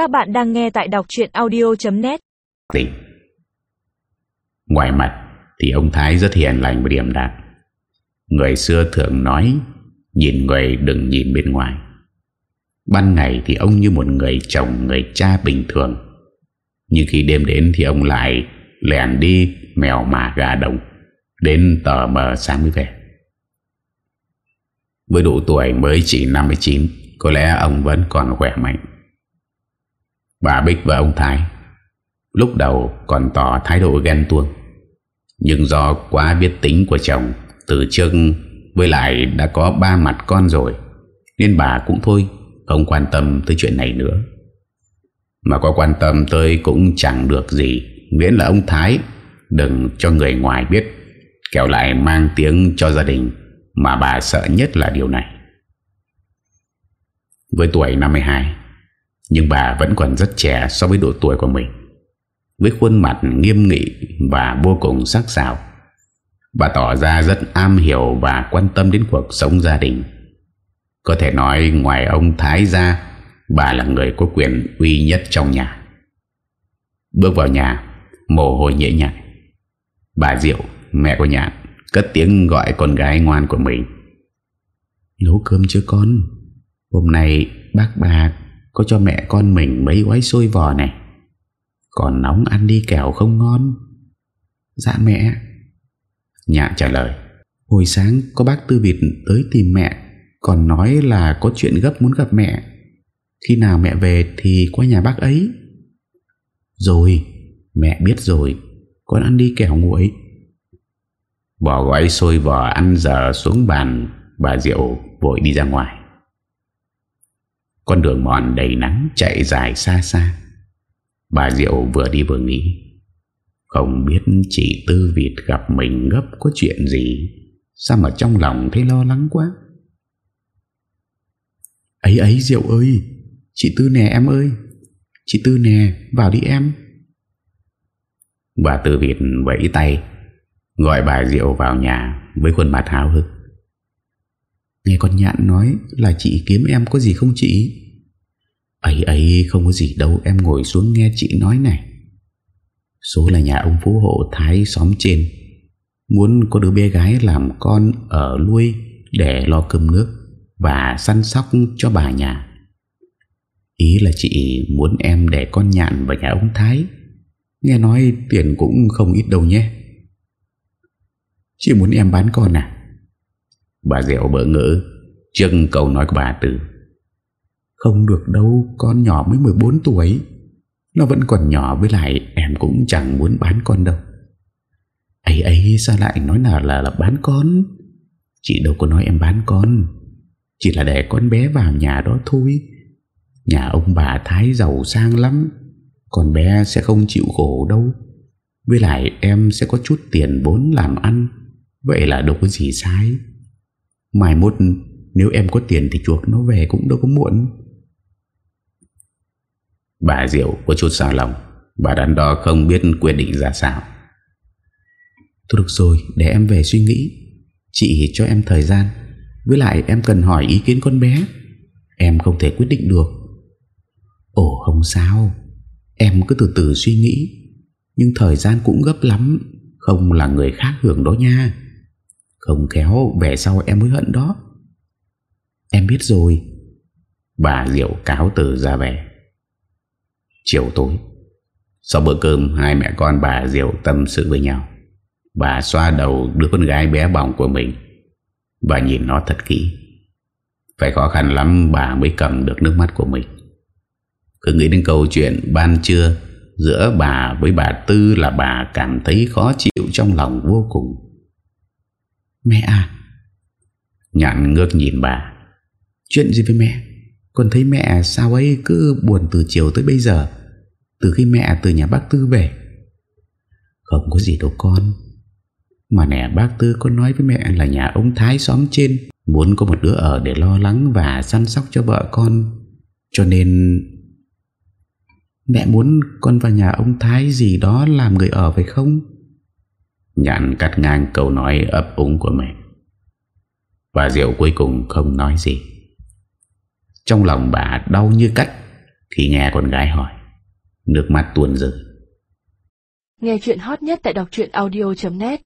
Các bạn đang nghe tại đọc chuyện audio.net Tình Ngoài mặt thì ông Thái rất hiền lành và điềm đạm. Người xưa thường nói, Nhìn người đừng nhìn bên ngoài. Ban ngày thì ông như một người chồng, người cha bình thường. Nhưng khi đêm đến thì ông lại lèn đi mèo mà gà đồng, Đến tờ mờ sáng mới về. Với độ tuổi mới chỉ 59 Có lẽ ông vẫn còn khỏe mạnh. Bà Bích và ông Thái Lúc đầu còn tỏ thái độ ghen tuông, Nhưng do quá biết tính của chồng, Từ trước với lại đã có ba mặt con rồi, Nên bà cũng thôi Không quan tâm tới chuyện này nữa. Mà có quan tâm tới cũng chẳng được gì, Miễn là ông Thái Đừng cho người ngoài biết Kéo lại mang tiếng cho gia đình Mà bà sợ nhất là điều này. Với tuổi 52 nhưng bà vẫn còn rất trẻ so với độ tuổi của mình. Với khuôn mặt nghiêm nghị Và vô cùng sắc sảo, Bà tỏ ra rất am hiểu Và quan tâm đến cuộc sống gia đình. Có thể nói ngoài ông Thái ra, Bà là người có quyền uy nhất trong nhà. Bước vào nhà, Mồ hôi nhễ nhại. Bà Diệu mẹ của Nhạn Cất tiếng gọi con gái ngoan của mình. Nấu cơm chưa con? Hôm nay bác bà có cho mẹ con mình mấy gói xôi vò này. Còn nóng ăn đi kẹo không ngon. Dạ mẹ. Nhạn trả lời. Hồi sáng có bác Tư Việt tới tìm mẹ, Còn nói là có chuyện gấp muốn gặp mẹ. Khi nào mẹ về thì qua nhà bác ấy. Rồi, Mẹ biết rồi, Con ăn đi kẹo nguội. Bỏ gói xôi vò ăn giờ xuống bàn, Bà Diệu vội đi ra ngoài. Con đường mòn đầy nắng chạy dài xa xa. Bà Diệu vừa đi vừa nghĩ. Không biết chị Tư Việt gặp mình gấp có chuyện gì. Sao mà trong lòng thấy lo lắng quá? Ấy ấy, Diệu ơi! Chị Tư nè, em ơi! Chị Tư nè, vào đi em! Bà Tư Việt vẫy tay, Gọi bà Diệu vào nhà Với khuôn mặt háo hức. Nghe con nhạn nói Là chị kiếm em có gì không chị? Ấy ấy, không có gì đâu, Em ngồi xuống nghe chị nói này. Số là nhà ông Phú Hộ Thái xóm trên. Muốn có đứa bé gái làm con Ở nuôi Để lo cơm nước Và săn sóc cho bà nhà. Ý là chị muốn em để con nhạn vào nhà ông Thái. Nghe nói tiền cũng không ít đâu nhé. Chị muốn em bán con à? Bà dẻo bỡ ngỡ Trước câu nói của bà Tử Không được đâu Con nhỏ mới 14 tuổi. Nó vẫn còn nhỏ với lại Em cũng chẳng muốn bán con đâu. Ấy ấy sao lại nói là, là là bán con? Chị đâu có nói em bán con. Chỉ là để con bé vào nhà đó thôi. Nhà ông bà Thái giàu sang lắm. Con bé sẽ không chịu khổ đâu. Với lại em sẽ có chút tiền vốn làm ăn. Vậy là đâu có gì sai. Mai mốt Nếu em có tiền thì chuộc nó về cũng đâu có muộn. Bà Diệu có chút xào lòng. Bà đắn đo không biết quyết định ra sao. Thôi được rồi Để em về suy nghĩ. Chị cho em thời gian. Với lại em cần hỏi ý kiến con bé. Em không thể quyết định được. Ồ không sao. Em cứ từ từ suy nghĩ. Nhưng thời gian cũng gấp lắm. Không là người khác hưởng đó nha không kéo về sau em mới hận đó. Em biết rồi. Bà Diệu cáo từ ra về Chiều tối, Sau bữa cơm, Hai mẹ con bà Diệu tâm sự với nhau. Bà xoa đầu đứa con gái bé bỏng của mình. Bà nhìn nó thật kỹ. Phải khó khăn lắm, bà mới cầm được nước mắt của mình. Cứ nghĩ đến câu chuyện ban trưa Giữa bà với bà Tư là bà cảm thấy khó chịu trong lòng vô cùng. Mẹ à. Nhạn ngước nhìn bà. Chuyện gì với mẹ? Con thấy mẹ sao ấy cứ buồn từ chiều tới bây giờ Từ khi mẹ từ nhà bác Tư về. Không có gì đâu con. Mà nè bác Tư có nói với mẹ là nhà ông Thái xóm trên Muốn có một đứa ở để lo lắng và săn sóc cho vợ con. Cho nên Mẹ muốn con vào nhà ông Thái gì đó làm người ở phải không? Nhãn cắt ngang câu nói ấp úng của mẹ. Và Diệu cuối cùng không nói gì. Trong lòng bà đau như cắt Khi nghe con gái hỏi. Nước mắt tuôn rơi. Nghe chuyện hot nhất tại đọc truyện audio.net